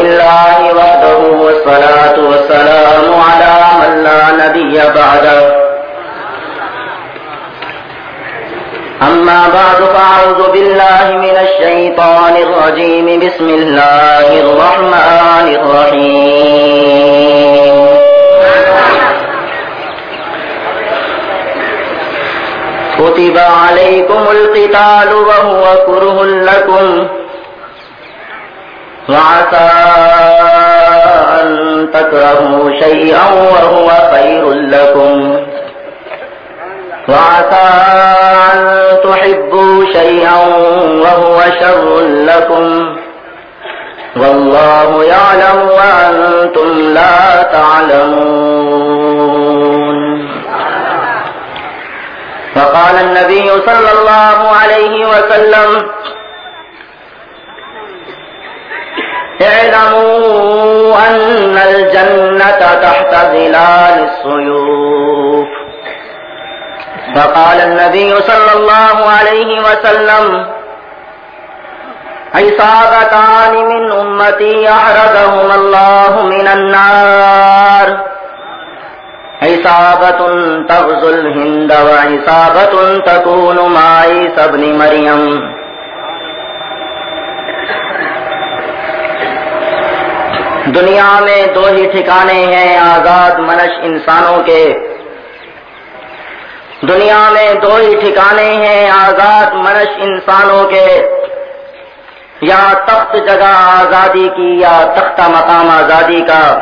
لله وحده والصلاة والسلام على من لا نبي بعده. أما بعد فأعوذ بالله من الشيطان الرجيم. بسم الله الرحمن الرحيم. كتب عليكم القتال وهو كره لكم. وعسى أن تكرهوا شيئا وهو خير لكم. وعسى أن تحبوا شيئا وهو شر لكم. والله يعلم وأنتم لا تعلمون. فقال النبي صلى الله عليه وسلم اعلموا أن الجنة تحت ظلال السيوف. فقال النبي صلى الله عليه وسلم عصابتان من أمتي أحرزهما الله من النار. عصابة تغزو الهند وعصابة تكون مع عيسى ابن مريم. دنیا میں دو ہی ٹھکانے ہیں آزاد منش انسانوں کے۔ دنیا میں دو ہی ٹھکانے ہیں آزاد منش انسانوں کے۔ یا تخت جگہ آزادی کی یا تختہ مقام آزادی کا۔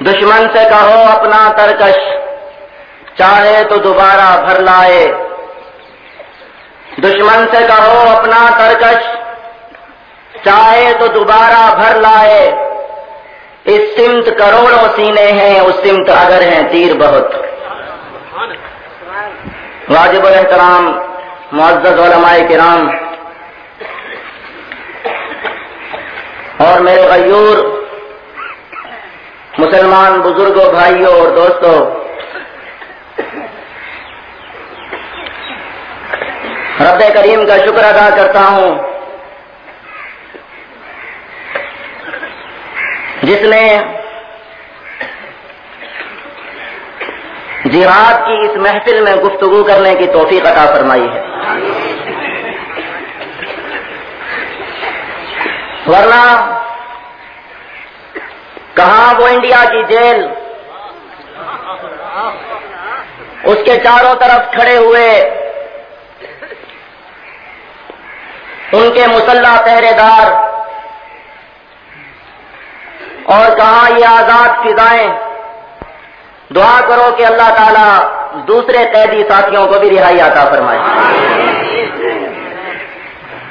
دشمن سے کہو اپنا ترکش، چاہے تو دوبارہ بھر لائے۔ دشمن سے کہو اپنا ترکش چاہے تو دوبارہ بھر لائے۔ اس سمت کروڑوں سینے ہیں، اس سمت اگر ہیں، تیر بہت۔ واجب الاحترام، معزز علماء کرام، اور میرے غیور مسلمان بزرگوں، بھائیوں اور دوستوں، رب کریم کا شکر ادا کرتا ہوں۔ جس نے جہاد کی اس محفل میں گفتگو کرنے کی توفیق عطا فرمائی ہے۔ ورنہ کہاں وہ انڈیا کی جیل اس کے چاروں طرف کھڑے ہوئے ان کے مسلح پہرے دار اور کہاں یہ آزاد فضائیں۔ دعا کرو کہ اللہ تعالیٰ دوسرے قیدی ساتھیوں کو بھی رہائی عطا فرمائے۔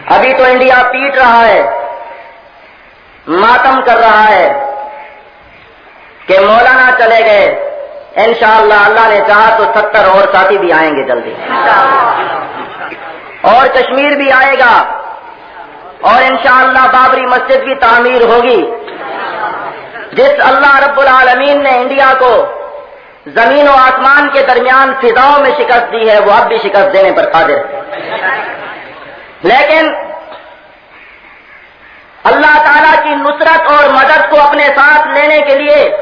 ابھی تو انڈیا پیٹ رہا ہے، ماتم کر رہا ہے کہ مولانا چلے گئے۔ انشاءاللہ اللہ نے چاہا تو ستر اور ساتھی بھی آئیں گے جلدی۔ اور کشمیر بھی آئے گا۔ اور انشاءاللہ بابری مسجد بھی تعمیر ہوگی۔ جس اللہ رب العالمین نے انڈیا کو زمین و آسمان کے درمیان فضاؤں میں شکست دی ہے، وہ اب بھی شکست دینے پر قادر ہے۔ لیکن اللہ تعالی کی نصرت اور مدد کو اپنے ساتھ لینے کے لیے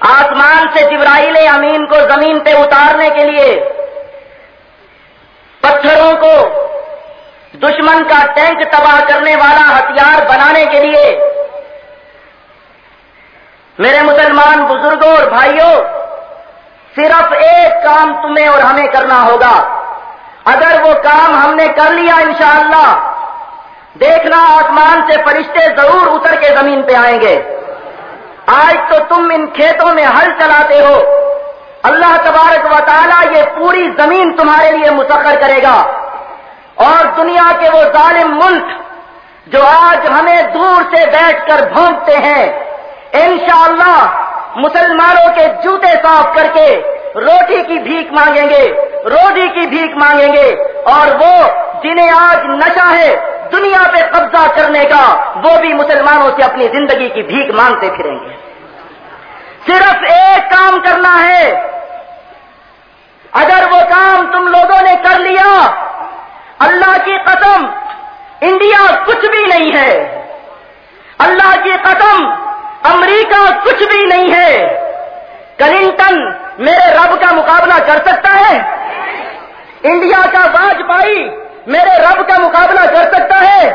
آسمان سے جبرائیل امین کو زمین پہ اتارنے کے لیے پتھروں کو دشمن کا ٹینک تباہ کرنے والا ہتھیار بنانے کے لیے میرے مسلمان بزرگوں اور بھائیوں، صرف ایک کام تمہیں اور ہمیں کرنا ہوگا۔ اگر وہ کام ہم نے کر لیا انشاءاللہ، دیکھنا آسمان سے فرشتے ضرور اتر کے زمین پہ آئیں گے۔ آج تو تم ان کھیتوں میں ہل چلاتے ہو۔ اللہ تبارک و تعالیٰ یہ پوری زمین تمہارے لیے مسخر کرے گا۔ اور دنیا کے وہ ظالم ملک جو آج ہمیں دور سے بیٹھ کر بھونکتے ہیں انشاءاللہ مسلمانوں کے جوتے صاف کر کے روٹی کی بھیک مانگیں گے روٹی کی بھیک مانگیں گے، اور وہ جنہیں آج نشہ ہے دنیا پہ قبضہ کرنے کا، وہ بھی مسلمانوں سے اپنی زندگی کی بھیک مانگتے پھریں گے۔ صرف ایک کام کرنا ہے۔ اگر وہ کام تم لوگوں نے کر لیا، اللہ کی قسم، انڈیا کچھ بھی نہیں ہے۔ اللہ کی قسم امریکہ کچھ بھی نہیں ہے۔ کلنٹن میرے رب کا مقابلہ کر سکتا ہے۔ انڈیا کا واجپائی میرے رب کا مقابلہ کر سکتا ہے۔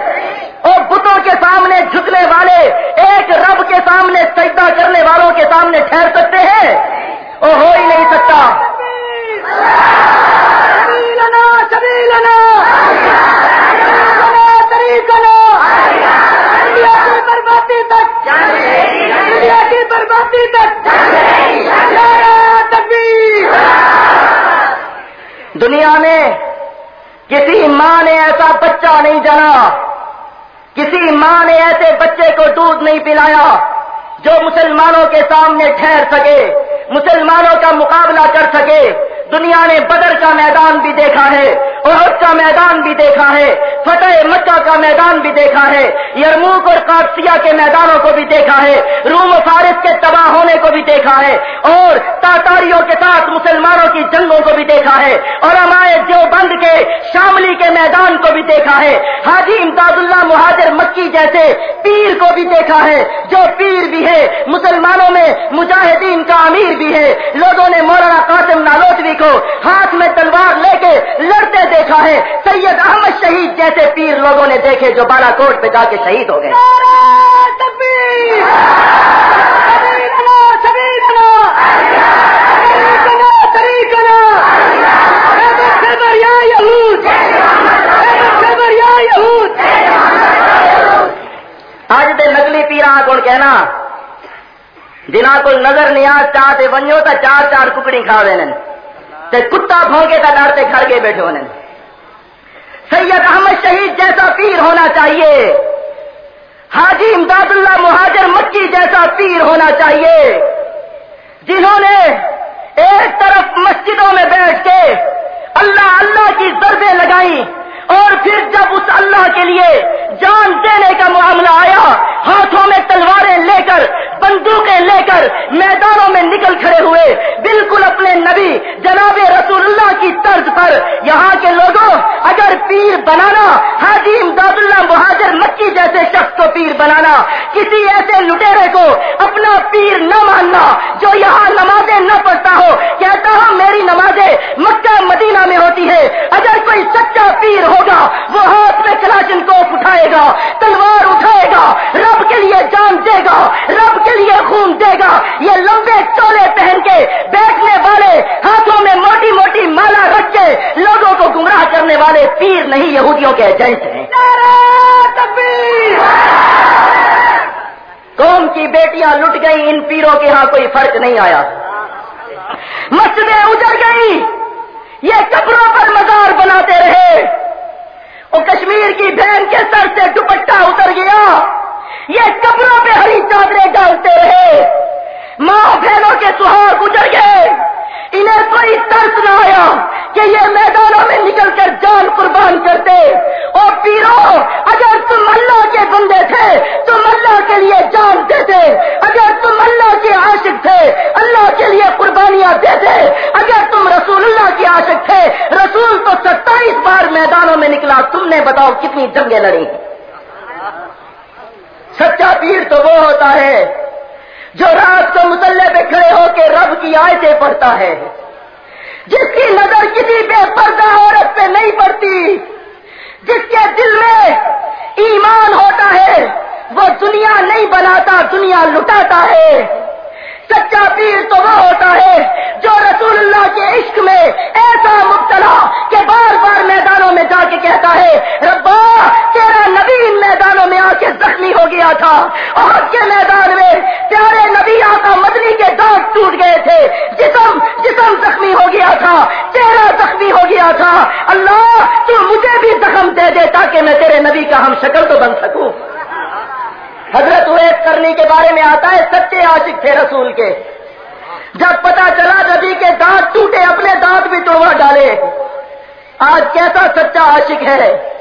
اور بتوں کے سامنے جھکنے والے، ایک رب کے سامنے سجدہ کرنے والوں کے سامنے ٹھہر سکتے ہیں۔ وہ ہو ہی نہیں سکتا۔ بربادی تک۔ کی بربادی تک۔ دنیا میں کسی ماں نے ایسا بچہ نہیں جنا کسی ماں نے ایسے بچے کو دودھ نہیں پلایا جو مسلمانوں کے سامنے ٹھہر سکے، مسلمانوں کا مقابلہ کر سکے۔ دنیا نے بدر کا میدان بھی دیکھا ہے۔ عہد کا میدان بھی دیکھا ہے، فتح مکہ کا میدان بھی دیکھا ہے، یرموک اور قادسیہ کے میدانوں کو بھی دیکھا ہے، روم و فارس کے تباہ ہونے کو بھی دیکھا ہے اور تاتاریوں کے ساتھ مسلمانوں کی جنگوں کو بھی دیکھا ہے اور ہمارے دیوبند کے شاملی کے میدان کو بھی دیکھا ہے، حاجی امداد اللہ مہاجر مکی جیسے پیر کو بھی دیکھا ہے، جو پیر بھی ہے، مسلمانوں میں مجاہدین کا امیر بھی ہے، لوگوں نے مولانا قاسم نالوتوی کو ہاتھ میں تلوار لے کے لڑتے دیکھا ہے۔ سید احمد شہید جیسے پیر لوگوں نے دیکھے جو بالا کوٹ پہ جا کے شہید ہو گئے۔ آج دے نگلی پیرا کون کہنا؟ جنا کو نظر نیاز چاہتے ونجو تو چار چار ککڑی کھا دینے تے کتا بھونکے کا ڈرتے گھر کے بیٹھے ہونے۔ سید احمد شہید جیسا پیر ہونا چاہیے۔ حاجی امداد اللہ مہاجر مکی جیسا پیر ہونا چاہیے۔ جنہوں نے ایک طرف مسجدوں میں بیٹھ کے اللہ اللہ کی ضربیں لگائی اور پھر جب اس اللہ کے لیے جان دینے کا معاملہ آیا، ہاتھوں میں تلواریں لے کر، بندوقیں لے کر میدانوں میں نکل کھڑے ہوئے، بالکل اپنے نبی، جناب رسول اللہ کی طرز پر، یہاں کے لوگوں، اگر پیر بنانا حاجی امداد اللہ مہاجر مکی جیسے شخص کو پیر بنانا، کسی ایسے لٹیرے کو اپنا پیر نہ ماننا جو یہاں نمازیں نہ پڑھتا ہو، کہتا ہوں میری نمازیں مکہ مدینہ میں ہوتی ہے اگر کوئی سچا پیر ہو ہوگا وہ ہاتھ میں کلاشن کوف اٹھائے گا تلوار اٹھائے گا رب کے لیے جان دے گا رب کے لیے خون دے گا۔ یہ لمبے چولے پہن کے بیٹھنے والے ہاتھوں میں موٹی موٹی مالا رکھ کے لوگوں کو گمراہ کرنے والے پیر نہیں یہودیوں کے ایجنٹ ہیں۔ قوم کی بیٹیاں لٹ گئی ان پیروں کے ہاں کوئی فرق نہیں آیا۔ مسجدیں اجڑ گئی یہ کپڑوں پر مزار بناتے رہے۔ وہ کشمیر کی بہن کے سر سے دوپٹہ اتر گیا۔ یہ کپڑوں پہ ہری چادریں ڈالتے رہے۔ ماں بہنوں کے سہار گزر گئے۔ انہیں کوئی ترس نہ آیا کہ یہ میدانوں میں نکل کر جان قربان کرتے۔ اور پیرو، اگر تم اللہ کے بندے تھے، تم اللہ کے لیے جان دیتے۔ اگر تم اللہ کے عاشق تھے، اللہ کے لیے قربانیاں دیتے۔ اگر تم رسول اللہ کے عاشق تھے، رسول تو ستائیس بار میدانوں میں نکلا۔ تم نے بتاؤ کتنی جنگیں لڑی سچا پیر تو وہ ہوتا ہے جو رات کو مسلح پہ کھڑے ہو کے رب کی آیتیں پڑھتا ہے، جس کی نظر کسی بے پردہ عورت پہ نہیں پڑتی، جس کے دل میں ایمان ہوتا ہے، وہ دنیا نہیں بناتا، دنیا لٹاتا ہے۔ سچا پیر تو وہ ہوتا ہے جو رسول اللہ کے عشق میں ایسا مبتلا کہ بار بار میدانوں میں جا کے کہتا ہے، ربا، تیرا نبی ان میدانوں میں آ کے زخمی ہو گیا تھا۔ اور کے میدان میں پیارے نبی آقا مدنی کے دانت ٹوٹ گئے تھے۔ جسم جسم زخمی ہو گیا تھا، چہرہ زخمی ہو گیا تھا۔ اللہ، تو مجھے بھی زخم دے دے تاکہ میں تیرے نبی کا ہم شکل تو بن سکوں۔ حضرت اویس کرنی کے بارے میں آتا ہے سچے عاشق تھے رسول کے۔ جب پتا چلا نبی کے دانت ٹوٹے، اپنے دانت بھی توڑوا ڈالے۔ آج کیسا سچا عاشق ہے؟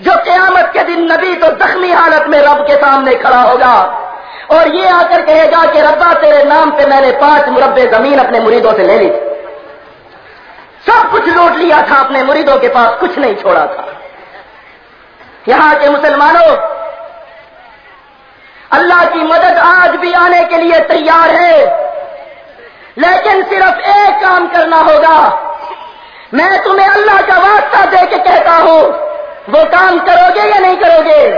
جو قیامت کے دن نبی تو زخمی حالت میں رب کے سامنے کھڑا ہوگا۔ اور یہ آ کر کہے گا کہ ربا، تیرے نام پہ میں نے پانچ مربع زمین اپنے مریدوں سے لے لی۔ سب کچھ لوٹ لیا تھا اپنے مریدوں کے پاس، کچھ نہیں چھوڑا تھا۔ یہاں کے مسلمانوں اللہ کی مدد آج بھی آنے کے لیے تیار ہے۔ لیکن صرف ایک کام کرنا ہوگا۔ میں تمہیں اللہ کا واسطہ دے کے کہتا ہوں، وہ کام کرو گے یا نہیں کرو گے؟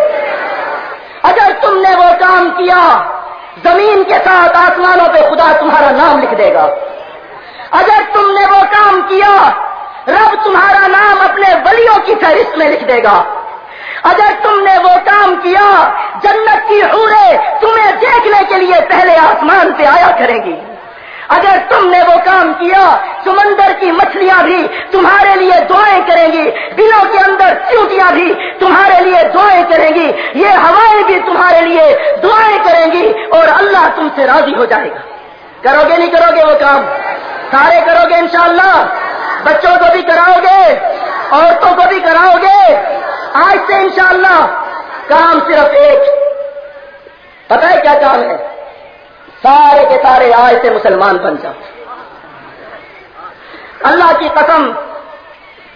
اگر تم نے وہ کام کیا، زمین کے ساتھ آسمانوں پہ خدا تمہارا نام لکھ دے گا۔ اگر تم نے وہ کام کیا، رب تمہارا نام اپنے ولیوں کی فہرست میں لکھ دے گا۔ اگر تم نے وہ کام کیا، جنت کی عورے تمہیں دیکھنے کے لیے پہلے آسمان پہ آیا کریں گی۔ اگر تم نے وہ کام کیا، سمندر کی مچھلیاں بھی تمہارے لیے دعائیں کریں گی، دلوں کے اندر چوٹیاں بھی تمہارے لیے دعائیں کریں گی، یہ ہوائیں بھی تمہارے لیے دعائیں کریں گی اور اللہ تم سے راضی ہو جائے گا۔ کرو گے نہیں کرو گے وہ کام؟ سارے کرو گے انشاءاللہ۔ بچوں کو بھی کراؤ گے، عورتوں کو بھی کراؤ گے۔ آج سے انشاءاللہ کام صرف ایک۔ پتہ ہے کیا کام ہے؟ سارے کے سارے آج سے مسلمان بن جاؤ۔ اللہ کی قسم،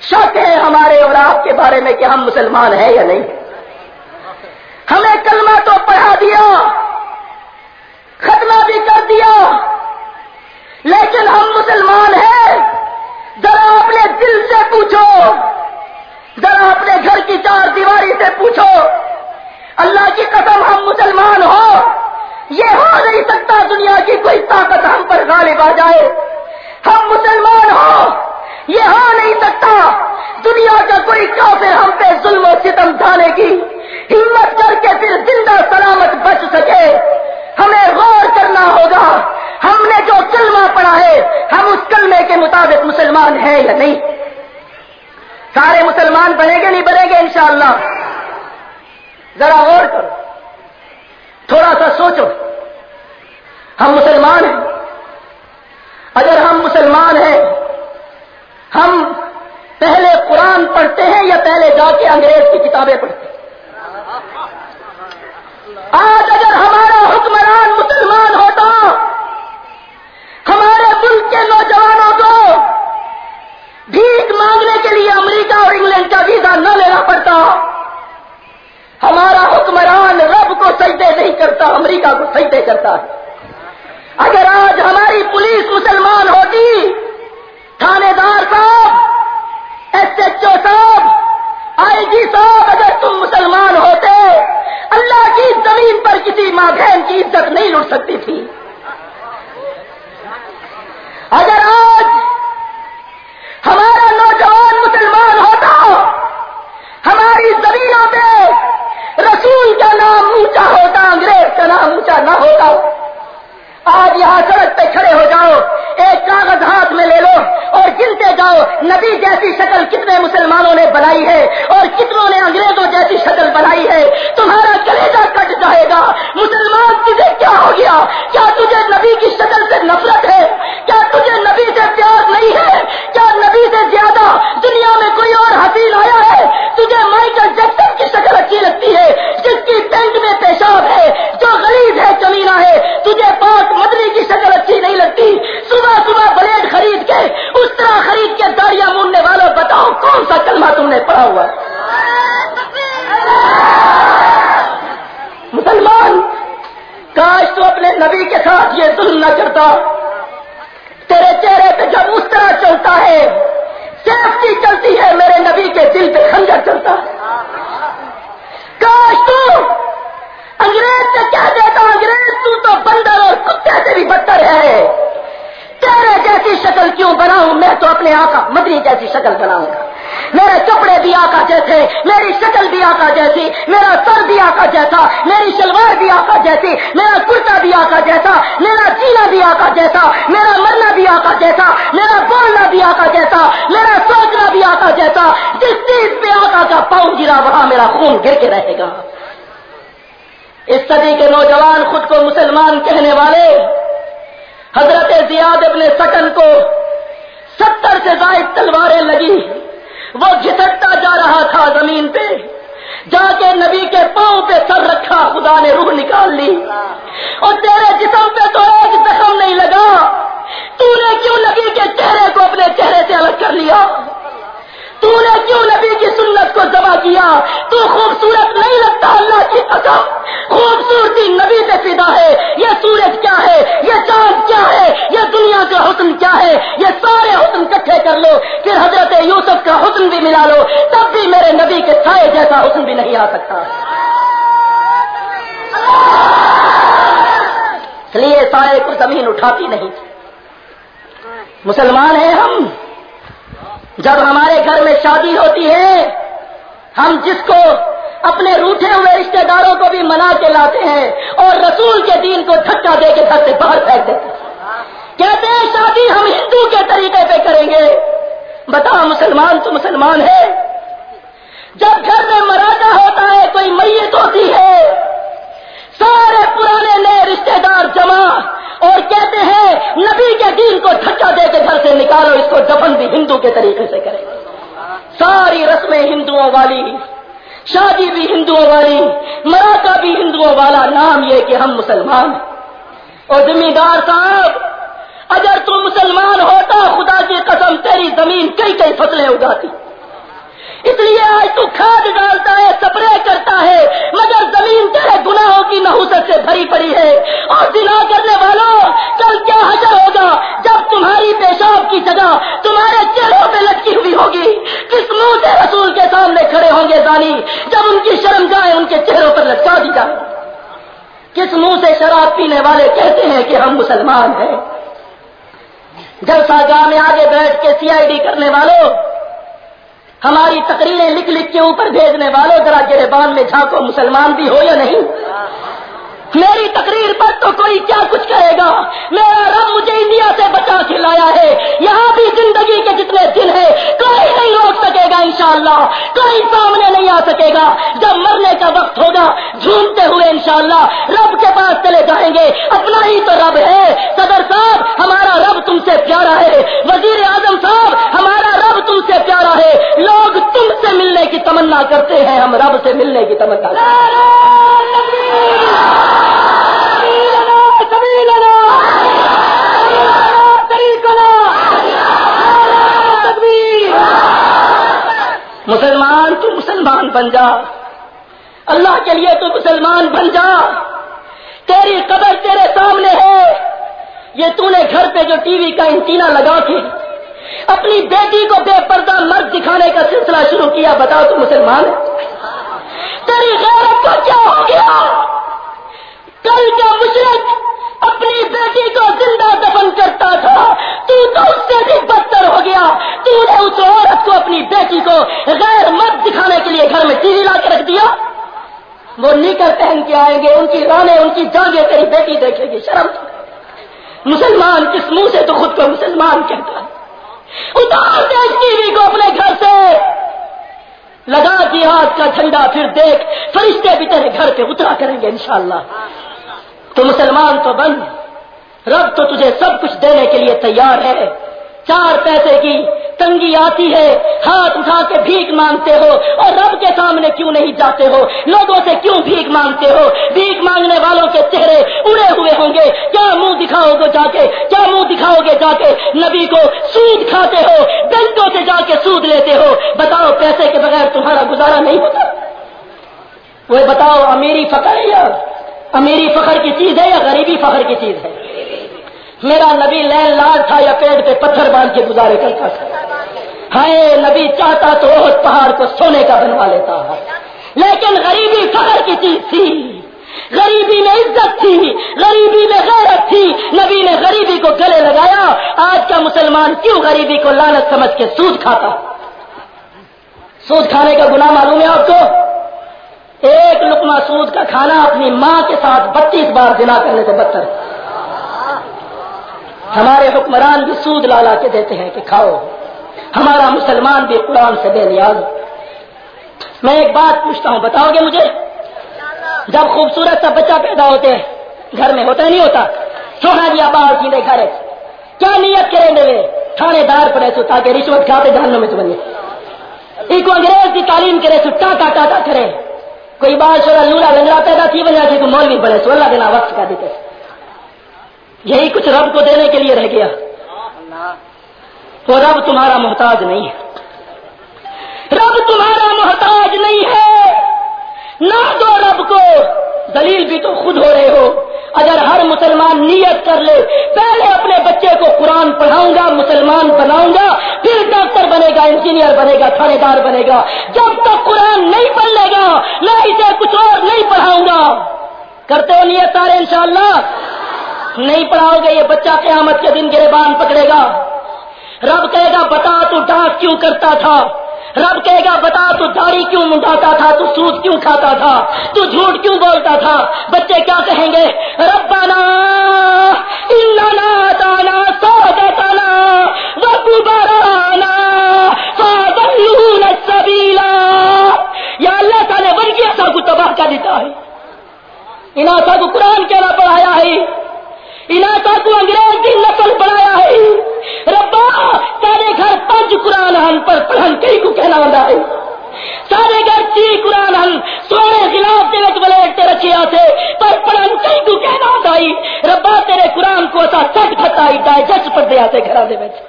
شک ہے ہمارے اور آپ کے بارے میں کہ ہم مسلمان ہیں یا نہیں۔ ہمیں کلمہ تو پڑھا دیا، ختمہ بھی کر دیا، لیکن ہم مسلمان ہیں۔ ذرا اپنے دل سے پوچھو۔ ذرا اپنے گھر کی چار دیواری سے پوچھو، اللہ کی قسم ہم مسلمان ہو یہ ہو نہیں سکتا دنیا کی کوئی طاقت ہم پر غالب آ جائے۔ ہم مسلمان ہو یہ ہو نہیں سکتا دنیا کا کوئی کافر ہم پہ ظلم و ستم ڈھانے کی ہمت کر کے پھر زندہ سلامت بچ سکے۔ ہمیں غور کرنا ہوگا، ہم نے جو کلمہ پڑھا ہے، ہم اس کلمے کے مطابق مسلمان ہیں یا نہیں؟ سارے مسلمان بنے گے نہیں بنے گے انشاءاللہ؟ ذرا غور کرو، تھوڑا سا سوچو۔ ہم مسلمان ہیں۔ اگر ہم مسلمان ہیں، ہم پہلے قرآن پڑھتے ہیں یا پہلے جا کے انگریز کی کتابیں پڑھتے ہیں؟ آج اگر ہمارا حکمران مسلمان ہوتا امریکہ اور انگلینڈ کا ویزا نہ لینا پڑتا۔ ہمارا حکمران رب کو سجدے نہیں کرتا، امریکہ کو سجدے کرتا ہے۔ اگر آج ہماری پولیس مسلمان ہوتی تھانے دار صاحب، ایس ایچ او صاحب، آئی جی صاحب اگر تم مسلمان ہوتے، اللہ کی زمین پر کسی ماں بہن کی عزت نہیں لٹ سکتی تھی اگر آج ہمارا نوجوان مسلمان ہوتا ہماری زمینوں پہ رسول کا نام اونچا ہوتا انگریز کا نام اونچا نہ ہوتا۔ آج یہاں سڑک پہ کھڑے ہو جاؤ، ایک کاغذ ہاتھ میں لے لو۔ اور گنتے جاؤ، نبی جیسی شکل کتنے مسلمانوں نے بنائی ہے اور کتنوں نے انگریزوں جیسی شکل بنائی ہے۔ تمہارا کلیجا کٹ جائے گا۔ مسلمان تجھے کیا ہو گیا؟ کیا تجھے نبی کی شکل سے نفرت ہے؟ کیا تجھے نبی سے پیار نہیں ہے؟ کیا نبی سے زیادہ دنیا میں کوئی اور حسین آیا ہے؟ تجھے مائیکل جیکسن کی شکل اچھی لگتی ہے۔ جس کی پینٹ میں پیشاب ہے، جو غریب ہے کمینہ ہے۔ تجھے پاک مدنی کی شکل اچھی نہیں لگتی۔ صبح صبح بلیڈ خرید کے اس طرح خرید کے داڑیاں موننے والوں بتاؤ کون سا کلمہ تم نے پڑھا ہوا مسلمان، کاش تو اپنے نبی کے ساتھ یہ ظلم نہ کرتا۔ تیرے چہرے پہ جب اس طرح چلتا ہے سیفٹی چلتی ہے، میرے نبی کے دل پہ خنجر چلتا۔ ہے کاش تو انگریز سے کیا دیتا، انگریز تو تو بندر اور کتے سے بھی بدتر ہے۔ تیرے جیسی شکل کیوں بناؤں؟ میں تو اپنے آقا مدنی جیسی شکل بناؤں گا۔ میرے کپڑے بھی آقا جیسے، میری شکل بھی آقا جیسی، میرا سر بھی آقا جیسا، میری شلوار بھی آقا جیسی، میرا کرتا بھی آقا جیسا، میرا جینا بھی آقا جیسا، میرا مرنا بھی آقا جیسا، میرا بولنا بھی آقا جیسا، میرا سوچنا بھی آقا جیسا۔ جس چیز پہ آقا کا پاؤں گرا، وہاں میرا خون گر کے رہے گا۔ اس صدی کے نوجوان خود کو مسلمان کہنے والے حضرت ابن سکن کو ستر سے زائد تلواریں لگی۔ وہ گھسٹتا جا رہا تھا زمین پہ۔ جا کے نبی کے پاؤں پہ سر رکھا، خدا نے روح نکال لی۔ اور تیرے جسم پہ تو ایک زخم نہیں لگا۔ تو نے کیوں نبی کے چہرے کو اپنے چہرے سے الگ کر لیا؟ تو نے کیوں نبی کی سنت کو جمع کیا تو خوبصورت نہیں لگتا اللہ کی قسم خوبصورتی نبی سے پیدا ہے یہ سورج کیا ہے یہ چاند کیا ہے یہ دنیا کا حسن کیا ہے یہ سارے حسن کٹھے کر لو پھر حضرت یوسف کا حسن بھی ملا لو تب بھی میرے نبی کے سائے جیسا حسن بھی نہیں آ سکتا اس لیے سائے کو زمین اٹھاتی نہیں مسلمان ہیں ہم جب ہمارے گھر میں شادی ہوتی ہے، ہم جس کو اپنے روٹے ہوئے رشتے داروں کو بھی منا کے لاتے ہیں اور رسول کے دین کو دھکا دے کے گھر سے باہر پھینک دیتے ہیں۔ کہتے ہیں، شادی ہم ہندو کے طریقے پہ کریں گے۔ بتا مسلمان تو مسلمان ہے۔ جب گھر میں مراجا ہوتا ہے، کوئی میت ہوتی ہے۔ سارے پرانے نئے رشتے دار جمع اور کہتے ہیں، نبی کے دین کو دھکا دے کے گھر سے نکالو، اس کو دفن بھی ہندو کے طریقے سے کریں۔ ساری رسمیں ہندوؤں والی، شادی بھی ہندوؤں والی مراٹا بھی ہندوؤں والا، نام یہ کہ ہم مسلمان اور ذمہ دار صاحب، اگر تو مسلمان ہوتا، خدا کی قسم تیری زمین کئی کئی فصلیں اگاتی۔ اس لیے آج تو کھاد ڈالتا ہے، سپرے کرتا ہے۔ مگر زمین تیرے گناہوں کی نحوست سے بھری پڑی ہے۔ اور دلا کرنے والوں، کل کیا حجر ہوگا؟ جب تمہاری پیشاب کی جگہ تمہارے چہروں پہ لٹکی ہوئی ہوگی۔ کس منہ سے رسول کے سامنے کھڑے ہوں گے دانی جب ان کی شرم جائے، ان کے چہروں پر لٹکا دی جائے؟ کس منہ سے شراب پینے والے کہتے ہیں کہ ہم مسلمان ہیں؟ جلسہ گاہ میں آگے بیٹھ کے سی آئی ڈی کرنے والوں ہماری تقریریں لکھ لکھ کے اوپر بھیجنے والوں ذرا گربان میں جھانکو مسلمان بھی ہو یا نہیں؟ میری تقریر پر تو کوئی کیا کچھ کرے گا؟ میرا رب مجھے انڈیا سے بچا کے لایا ہے۔ یہاں بھی زندگی کے جتنے دن ہیں، کوئی نہیں روک سکے گا انشاءاللہ۔ کوئی سامنے نہیں آ سکے گا۔ جب مرنے کا وقت ہوگا، جھومتے ہوئے انشاءاللہ رب کے پاس چلے جائیں گے۔ اپنا ہی تو رب ہے۔ صدر صاحب، ہمارا رب تم سے پیارا ہے۔ وزیر اعظم صاحب، ہمارا رب تم سے پیارا ہے۔ لوگ تم سے ملنے کی تمنا کرتے ہیں، ہم رب سے ملنے کی تمنا کرتے ہیں۔ مسلمان تو مسلمان بن جا۔ اللہ کے لیے تو مسلمان بن جا۔ تیری قبر تیرے سامنے ہے۔ یہ تو نے گھر پہ جو ٹی وی کا انٹینا لگا کے اپنی بیٹی کو بے پردہ مرد دکھانے کا سلسلہ شروع کیا بتاؤ تو مسلمان۔ تیری غیرت کو کیا ہو گیا؟ کل کا مشرق اپنی بیٹی کو زندہ دفن کرتا تھا، تو تو اس سے بھی بدتر ہو گیا۔ تو نے اس عورت کو اپنی بیٹی کو غیر مرد دکھانے کے لیے گھر میں ٹی وی لا کے رکھ دیا۔ وہ نکل پہن کے آئیں گے، ان کی رانے ان کی جانگیں تیری بیٹی دیکھے گی، شرم۔ مسلمان کس منہ سے تو خود کو مسلمان کہتا ہے؟ اتار دے اس ٹی وی کو اپنے گھر سے۔ لگا جہاد کا جھنڈا پھر دیکھ، فرشتے بھی تیرے گھر پہ اترا کریں گے انشاءاللہ۔ تو مسلمان تو بن۔ رب تو تجھے سب کچھ دینے کے لیے تیار ہے۔ چار پیسے کی تنگی آتی ہے۔ ہاتھ اٹھا کے بھیک مانگتے ہو۔ اور رب کے سامنے کیوں نہیں جاتے ہو؟ لوگوں سے کیوں بھیک مانگتے ہو؟ بھیک مانگنے والوں کے چہرے اڑے ہوئے ہوں گے۔ کیا منہ دکھاؤ گے جا کے؟ کیا منہ دکھاؤ گے جا کے؟ نبی کو سود کھاتے ہو۔ بینکوں سے جا کے سود لیتے ہو۔ بتاؤ پیسے کے بغیر تمہارا گزارا نہیں ہوتا۔ وہ بتاؤ، امیری فکر امیری فخر کی چیز ہے یا غریبی فخر کی چیز ہے؟ میرا نبی لین لال تھا یا پیڑ پہ پتھر باندھ کے گزارے کرتا تھا۔ ہائے، نبی چاہتا تو بہت پہاڑ کو سونے کا بنوا لیتا۔ ہے لیکن غریبی فخر کی چیز تھی۔ غریبی میں عزت تھی، غریبی میں غیرت تھی۔ نبی نے غریبی کو گلے لگایا۔ آج کا مسلمان کیوں غریبی کو لالت سمجھ کے سود کھاتا؟ سود کھانے کا گناہ معلوم ہے آپ کو؟ ایک لکما سود کا کھانا اپنی ماں کے ساتھ بتیس بار بنا کرنے سے بدتر ہمارے حکمران بھی سود لالا کے دیتے ہیں کہ کھاؤ۔ ہمارا مسلمان بھی قرآن سے بے نیاز میں ایک بات پوچھتا ہوں، بتاؤ گے مجھے؟ جب خوبصورت سا بچہ پیدا ہوتے ہیں، گھر میں ہوتا نہیں ہوتا؟ سونا جی آباد جی گھر کیا نیت کریں گے؟ تھانے دار پر ایسو تاکہ رشوت کھاتے جانوں میں تو بنے ایک انگریز کی تعلیم کرے سو ٹاٹا ٹاٹا کرے۔ کوئی بار سولہ لولا لنگڑا پیدا تھی بنا تھی جی تو مولوی بڑے سولہ دینا وقت کا دیتے یہی کچھ رب کو دینے کے لیے رہ گیا۔ تو رب تمہارا محتاج نہیں ہے۔ رب تمہارا محتاج نہیں ہے۔ نہ دو رب کو۔ دلیل بھی تو خود ہو رہے ہو۔ اگر ہر مسلمان نیت کر لے، پہلے اپنے بچے کو قرآن پڑھاؤں گا، مسلمان بناؤں گا، پھر ڈاکٹر بنے گا، انجینئر بنے گا، تھانے دار بنے گا۔ جب تک قرآن نہیں پڑھ لے گا میں اسے کچھ اور نہیں پڑھاؤں گا۔ کرتے ہو نیت سارے انشاءاللہ؟ نہیں پڑھاؤ گے، یہ بچہ قیامت کے دن گربان پکڑے گا۔ رب کہے گا، بتا تو ڈانس کیوں کرتا تھا؟ رب کہے گا، بتا، تو داڑھی کیوں منڈاتا تھا، تو سود کیوں کھاتا تھا، تو جھوٹ کیوں بولتا تھا؟ بچے کیا کہیں گے، ربنا تانا یا اللہ تعالی ورگی ایسا کو تباہ کر دیتا ہے۔ انہا سا کو قرآن کہنا پڑھایا ہے۔ انہا سا کو انگریز کی نسل پڑھایا ہے۔ ربا، سارے گھر پنج قرآن ہن پر پڑھن کئی کو کہنا ہوتا ہے۔ سارے گھر چی قرآن ہن سونے خلاف دے وچ بلیٹ رکھے آتے پر پڑھن کئی کو کہنا ہوتا ہے۔ ربا، تیرے قرآن کو ایسا سٹ کھتائی ڈائجسٹ پڑھ دے آتے گھر دے وچ۔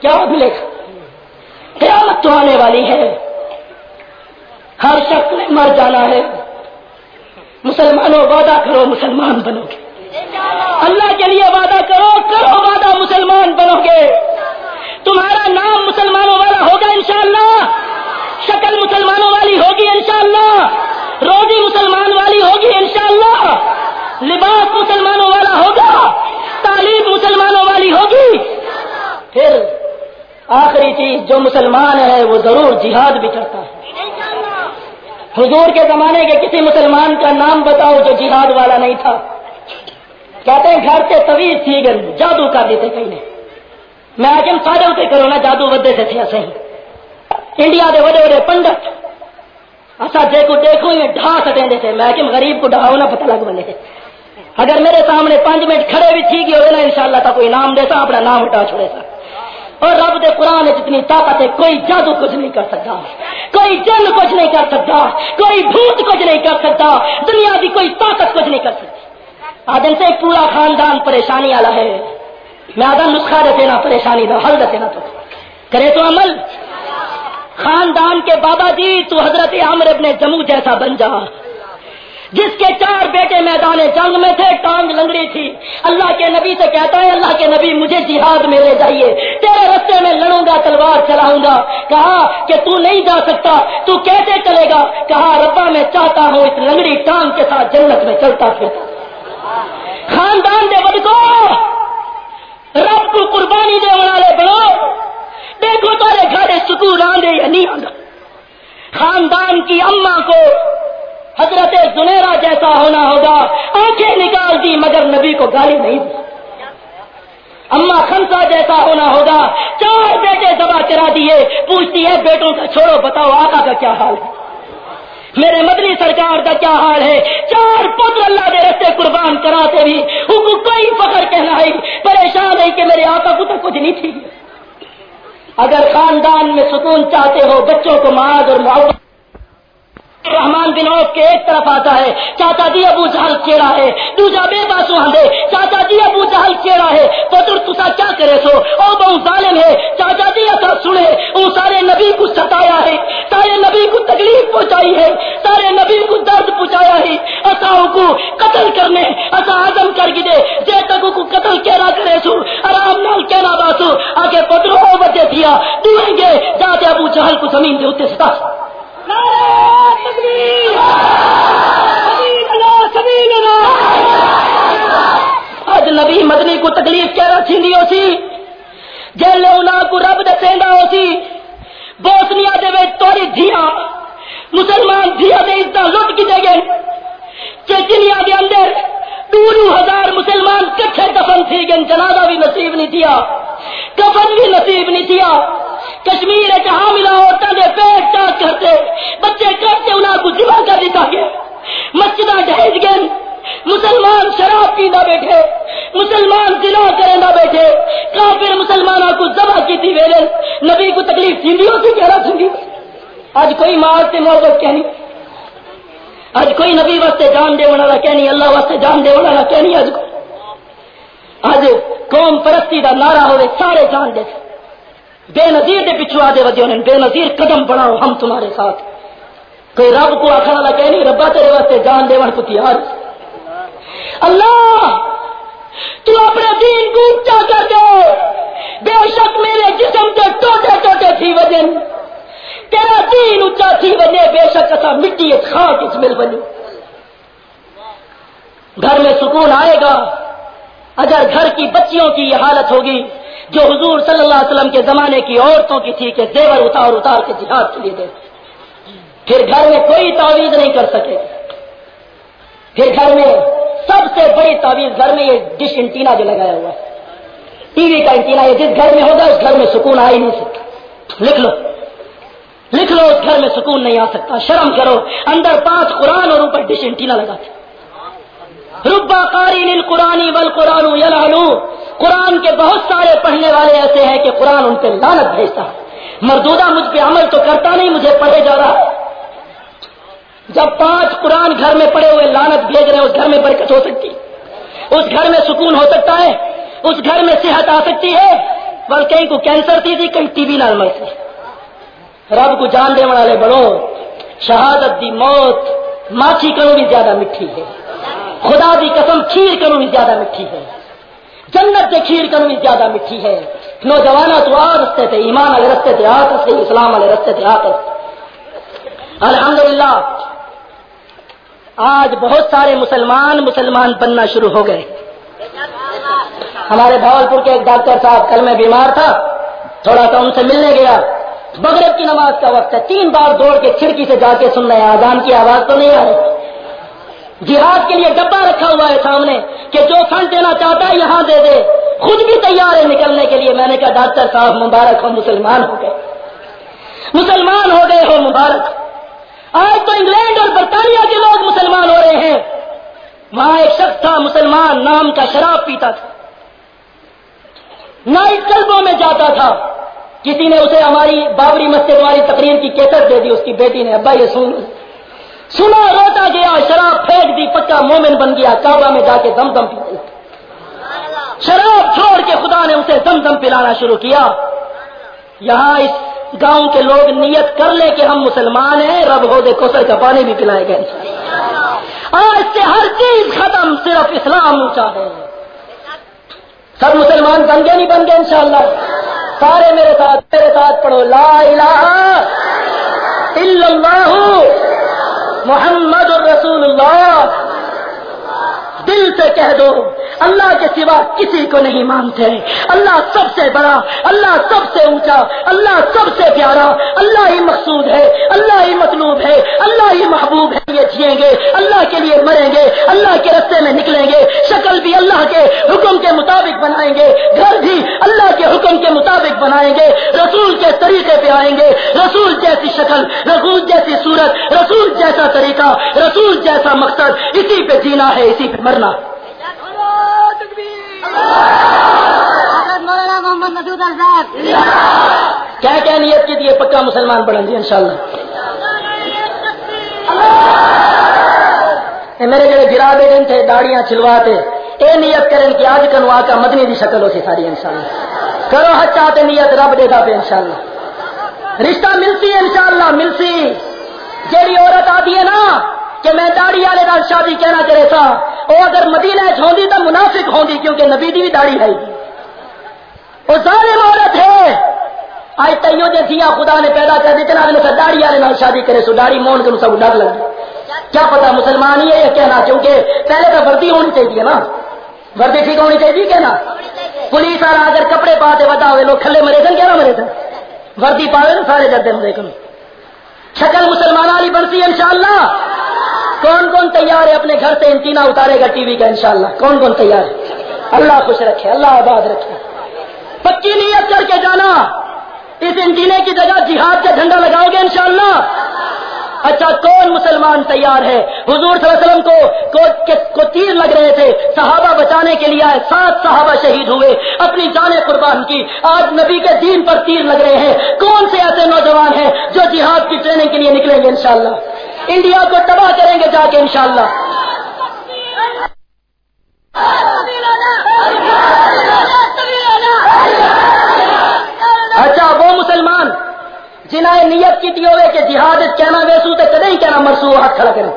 کیا ملے گا قیامت تو آنے والی ہے۔ ہر شخص نے مر جانا ہے۔ مسلمانوں، وعدہ کرو مسلمان بنو گے۔ اللہ کے لیے وعدہ کرو کرو وعدہ مسلمان بنو گے۔ تمہارا نام مسلمانوں والا ہوگا انشاءاللہ۔ شکل مسلمانوں والی ہوگی انشاءاللہ۔ روزی مسلمان والی ہوگی انشاءاللہ۔ لباس مسلمانوں والا ہوگا۔ تعلیم مسلمانوں والی ہوگی۔ پھر آخری چیز جو مسلمان ہے، وہ ضرور جہاد بھی کرتا ہے۔ حضور کے زمانے کے کسی مسلمان کا نام بتاؤ جو جہاد والا نہیں تھا۔ کہتے ہیں گھر سے طویل تھی گئی، جادو کر دیتے کہیں نے۔ میں آج ہم سارے ہوتے کرو نا جادو ودے سے تھے ایسے انڈیا کے بڑے بڑے پنڈت۔ اچھا جے کو دیکھو یہ ڈھا سٹیں تھے میں کہ غریب کو ڈھاؤ نہ پتہ لگ بنے۔ اگر میرے سامنے پانچ منٹ کھڑے بھی تھی گئے نا، انشاءاللہ تا کوئی نام دیتا اپنا نام ہٹا چھوڑے سا اور رب دے قرآن جتنی طاقت ہے، کوئی جادو کچھ نہیں کر سکتا۔ کوئی جن کچھ نہیں کر سکتا۔ کوئی بھوت کچھ نہیں کر سکتا۔ دنیا کی کوئی طاقت کچھ نہیں کر سکتی آدم سے پورا خاندان پریشانی والا ہے۔ میں آدم نسخہ دیتے نا پریشانی کا حل دیتے نا تو۔ کرے تو عمل۔ خاندان کے بابا جی تو حضرت عامر ابن جموں جیسا بن جا۔ جس کے چار بیٹے میدان جنگ میں تھے، ٹانگ لنگڑی تھی۔ اللہ کے نبی سے کہتا ہے، اللہ کے نبی، مجھے جہاد میں لے جائیے۔ تیرے رستے میں لڑوں گا، تلوار چلاؤں گا۔ کہا کہ تو نہیں جا سکتا، تو کیسے چلے گا؟ کہا، ربا میں چاہتا ہوں، اس لنگڑی ٹانگ کے ساتھ جنت میں چلتا پھرتا۔ خاندان دے بد رب کو قربانی دے والے بڑھو دیکھو تارے گھر سکون آدھے یا نہیں آدھا خاندان کی اما کو حضرت زنیرا جیسا ہونا ہوگا، آنکھیں نکال دی مگر نبی کو گالی نہیں دی۔ اما خمسا جیسا ہونا ہوگا، چار بیٹے دبا کرا دیے، پوچھتی ہے، بیٹوں کا چھوڑو، بتاؤ آقا کا کیا حال ہے؟ میرے مدنی سرکار کا کیا حال ہے؟ چار پتر اللہ کے رستے قربان کراتے بھی کوئی فخر کہنا ہے پریشان ہے کہ میرے آقا کو تو کچھ نہیں تھی اگر خاندان میں سکون چاہتے ہو، بچوں کو معاذ اور محبت رحمان بن عوف کے ایک طرف آتا ہے، چاچا جی ابو جہل چیڑا ہے، دوجا بے باسو ہندے چاچا جی ابو جہل چیڑا ہے پتر تسا کیا کرے سو؟ او بہو ظالم ہے، چاچا جی ایسا سنے، او سارے نبی کو ستایا ہے، سارے نبی کو تکلیف پہنچائی ہے، سارے نبی کو درد پہنچایا ہے اصاؤں کو قتل کرنے اصا آزم کر گدے، جے تک کو قتل کہنا کرے سو، آرام نال کہنا باسو، آگے پتر او بچے دیا دوئیں گے جاتے ابو جہل کو زمین دے اتنے ستا اج نبی مدنی کو تکلیف کیا رکھی ہو سی؟ جیل کو رب دسیندا ہو سی؟ بوسنیا دے توری دھیا مسلمان دھیا دے عزت لٹ کی دے گئے۔ چیچنیا دے اندر دور ہزار مسلمان کٹھے دفن تھی گئے، جنازہ بھی نصیب نہیں دیا کفن بھی نصیب نہیں دیا کشمیر جہاں ملا عورتوں کے پیٹ چاک کرتے بچے کرتے انہوں کو جمع کر دیتا گیا۔ مسجد ڈھیج گئے مسلمان شراب پینا بیٹھے، مسلمان دلا کرے نہ بیٹھے۔ کافر مسلمانوں کو ذبح کی تھی ویلے نبی کو تکلیف تھی ہوتی کہنا سنگی۔ آج کوئی ماں سے محبت کہنی۔ آج کوئی نبی واسطے جان دے والا کہنی، اللہ واسطے جان دے والا کہنی۔ آج کو آج قوم پرستی کا نعرہ ہوئے، سارے جان دے۔ بے نظیر کے پچھو آدھے ودے انہیں، بے نظیر قدم بڑھاؤ ہم تمہارے ساتھ۔ کوئی رب کو آخر والا کہہ نہیں، ربا تیرے واسطے جان دے کو تیار اللہ، تو اپنے دین کو اونچا کر دو بے شک میرے جسم کے ٹوٹے ٹوٹے تھی وجن تیرا دین اونچا تھی وجے بے شک اصا مٹی خاک اس مل بنی۔ گھر میں سکون آئے گا۔ اگر گھر کی بچیوں کی یہ حالت ہوگی جو حضور صلی اللہ علیہ وسلم کے زمانے کی عورتوں کی تھی کہ زیور اتار اتار کے جہاد کے لیے دے پھر گھر میں کوئی تعویذ نہیں کر سکے۔ پھر گھر میں سب سے بڑی تعویذ گھر میں یہ ڈش انٹینا جو لگایا ہوا ہے۔ ٹی وی کا انٹینا یہ جس گھر میں ہوگا اس گھر میں سکون آ ہی نہیں سکتا۔ لکھ لو۔ لکھ لو اس گھر میں سکون نہیں آ سکتا۔ شرم کرو۔ اندر پانچ قرآن اور اوپر ڈش انٹینا لگاتے ربا قاری نیل قرآنی بل قرآن قرآن کے بہت سارے پڑھنے والے ایسے ہیں کہ قرآن ان پہ لانت بھیجتا ہے۔ مردودہ مجھ پہ عمل تو کرتا نہیں، مجھے پڑھے جا رہا جب پانچ قرآن گھر میں پڑے ہوئے لانت بھیج رہے ہیں، اس گھر میں برکت ہو سکتی۔ اس گھر میں سکون ہو سکتا ہے۔ اس گھر میں صحت آ سکتی ہے۔ بل کہیں کو کینسر تھی تھی، کہیں ٹی بی نال مر رب کو جان دے والے بڑو شہادت دی موت، ماچھی کروں بھی زیادہ مٹھی ہے۔ خدا دی قسم کھیر کروں بھی زیادہ مٹھی ہے۔ جنت سے کھیر کروں بھی زیادہ مٹھی ہے۔ نوجوان تو آ رستے تھے ایمان والے رستے تھے آ سے اسلام والے رستے تھے آ الحمدللہ، آج بہت سارے مسلمان مسلمان بننا شروع ہو گئے۔ ہمارے بھاولپور کے ایک ڈاکٹر صاحب کل میں بیمار تھا، تھوڑا سا ان سے ملنے گیا۔ بغرب کی نماز کا وقت ہے، تین بار دوڑ کے کھڑکی سے جا کے سن رہے ہیں آزان کی آواز تو نہیں آ رہی۔ جہاد کے لیے ڈبا رکھا ہوا ہے سامنے کہ جو فنڈ دینا چاہتا ہے یہاں دے دے۔ خود بھی تیار ہے نکلنے کے لیے۔ میں نے کہا، ڈاکٹر صاحب، مبارک ہو، مسلمان ہو گئے۔ مسلمان ہو گئے ہو، مبارک۔ آج تو انگلینڈ اور برطانیہ کے لوگ مسلمان ہو رہے ہیں۔ وہاں ایک شخص تھا، مسلمان نام کا شراب پیتا تھا۔ نائٹ کلبوں میں جاتا تھا۔ کسی نے اسے ہماری بابری مسجد والی تقریر کی کیسر دے دی، اس کی بیٹی نے، ابا یہ سن۔ سنا روتا گیا، شراب پھینک دی، پکا مومن بن گیا، کعبہ میں جا کے دم دم پی شراب چھوڑ کے خدا نے اسے دم دم پلانا شروع کیا۔ یہاں اس گاؤں کے لوگ نیت کر لے کہ ہم مسلمان ہیں، رب ہو دے کوسر کا پانی بھی پلائے گئے۔ آج سے ہر چیز ختم، صرف اسلام اونچا ہے۔ سب مسلمان بن گئے، نہیں بن گئے، انشاءاللہ۔ سارے میرے ساتھ میرے ساتھ پڑھو، لا الہ الا اللہ۔ محمد الرسول اللہ دل سے کہہ دو، اللہ کے سوا کسی کو نہیں مانتے۔ اللہ سب سے بڑا، اللہ سب سے اونچا، اللہ سب سے پیارا، اللہ ہی مقصود ہے، اللہ ہی مطلوب ہے، اللہ ہی محبوب ہے، یہ جیئیں گے، اللہ کے لیے مریں گے، اللہ کے رستے میں نکلیں گے۔ شکل بھی اللہ کے حکم کے مطابق بنائیں گے، گھر بھی اللہ کے حکم کے مطابق بنائیں گے۔ رسول کے طریقے پہ آئیں گے، رسول جیسی شکل، رسول جیسی صورت، رسول جیسا طریقہ، رسول جیسا مقصد، اسی پہ جینا ہے، اسی پہ مرنا کیا کیا نیت کی تھی؟ پکا مسلمان پڑھیں جی، گے ان شاء اللہ میرے جڑے گرا بیٹے تھے، داڑیاں چلواتے اے نیت کریں کہ آج کنو آ کا مدنی کی شکل ہو سی ساری، انشاءاللہ۔ کرو حد چاہتے نیت رب دے گا پہ، انشاءاللہ۔ رشتہ ملتی ہے انشاءاللہ ملتی جیڑی عورت آتی ہے نا کہ میں داڑی والے نال شادی کہنا کرے تھا وہ اگر مدینہ ہوندی تو منافق ہوندی کیونکہ نبی دی بھی داڑھی ہے۔ وہ ظالم عورت ہے۔ آج تیو جی دیا خدا نے پیدا کر دی چلا داڑھی والے نال شادی کرے، سو داڑھی مون کے سب ڈر لگ کیا پتا مسلمان ہی ہے یا کہنا، کیونکہ پہلے تو وردی ہونی چاہیے نا۔ وردی ٹھیک ہونی چاہیے جی کہنا۔ پولیس والا اگر کپڑے پاتے بتا ہوئے، لوگ کھلے مرے سن کہنا مرے سن؟ وردی پاوے نا سارے جدے مرے کن۔ شکل مسلمان والی بنتی ہے انشاءاللہ۔ کون کون تیار ہے اپنے گھر سے انتینا اتارے گا ٹی وی کا انشاءاللہ؟ کون کون تیار ہے؟ اللہ خوش رکھے اللہ آباد رکھے۔ پکی نیت کر کے جانا۔ اس انٹینے کی جگہ جہاد کا جھنڈا لگاؤ گے انشاءاللہ۔ اچھا کون مسلمان تیار ہے؟ حضور صلی اللہ علیہ وسلم کو کو, کو تیر لگ رہے تھے۔ صحابہ بچانے کے لیے آئے سات صحابہ شہید ہوئے۔ اپنی جانیں قربان کی۔ آج نبی کے دین پر تیر لگ رہے ہیں۔ کون سے ایسے نوجوان ہیں جو جہاد کی ٹریننگ کے لیے نکلیں گے انشاءاللہ؟ انڈیا کو تباہ کریں گے جا کے انشاءاللہ۔ اچھا وہ مسلمان جنہیں نیت کی ہوئے کہ جہاد کہنا ویسو تو کدے ہی کہنا مرسو ہاتھ کھڑا کریں۔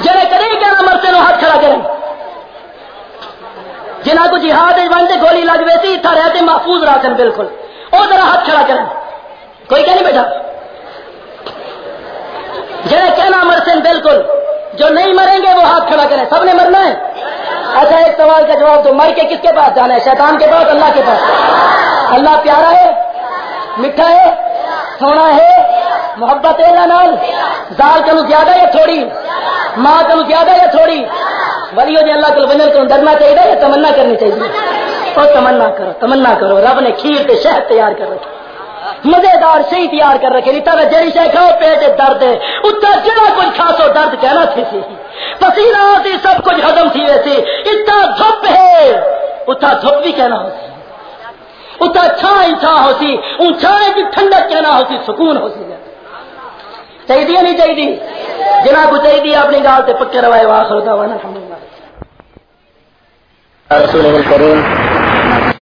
جنہیں کدے ہی کہنا مرسے نو ہاتھ کھڑا کریں۔ جنہ کو جہاد بنتے گولی لگ ویسی، تھا رہتے محفوظ رکھیں بالکل۔ وہ ذرا ہاتھ کھڑا کریں۔ کوئی کہ نہیں بیٹھا؟ جنہیں کہنا مرسن بالکل، جو نہیں مریں گے وہ ہاتھ کھڑا کریں۔ سب نے مرنا ہے؟ اچھا ایک سوال کا جواب تو مر کے کس کے پاس جانا ہے؟ شیطان کے پاس، اللہ کے پاس؟ اللہ پیارا ہے؟ میٹھا ہے؟ سونا ہے؟ محبت ہے نال؟ زال کنو زیادہ یا تھوڑی؟ ماں کنو زیادہ یا تھوڑی؟ ولی ہو جی اللہ کو بنل کو ڈرنا چاہیے یا تمنا کرنی چاہیے اور تمنا کرو تمنا کرو۔ رب نے کھیر تے شہد تیار کر رکھے مزیدار شہی تیار کر رکھے نہیں تارا جڑی شہ کھاؤ، پیٹ درد ہے اتنا جڑا کچھ کھاسو درد کہنا تھی سی۔ پسینہ آتی، سب کچھ ختم تھی ویسی اتنا دھپ ہے اتنا دھپ بھی کہنا ہوتی اتنا چھائیں چھا ہوتی ان چھائیں کی ٹھنڈک کہنا ہوتی سکون ہوتی چاہیے نہیں چاہیے جنا کو چاہیے اپنی گال سے پکے روائے واخر ہوتا ورنہ رسول کریم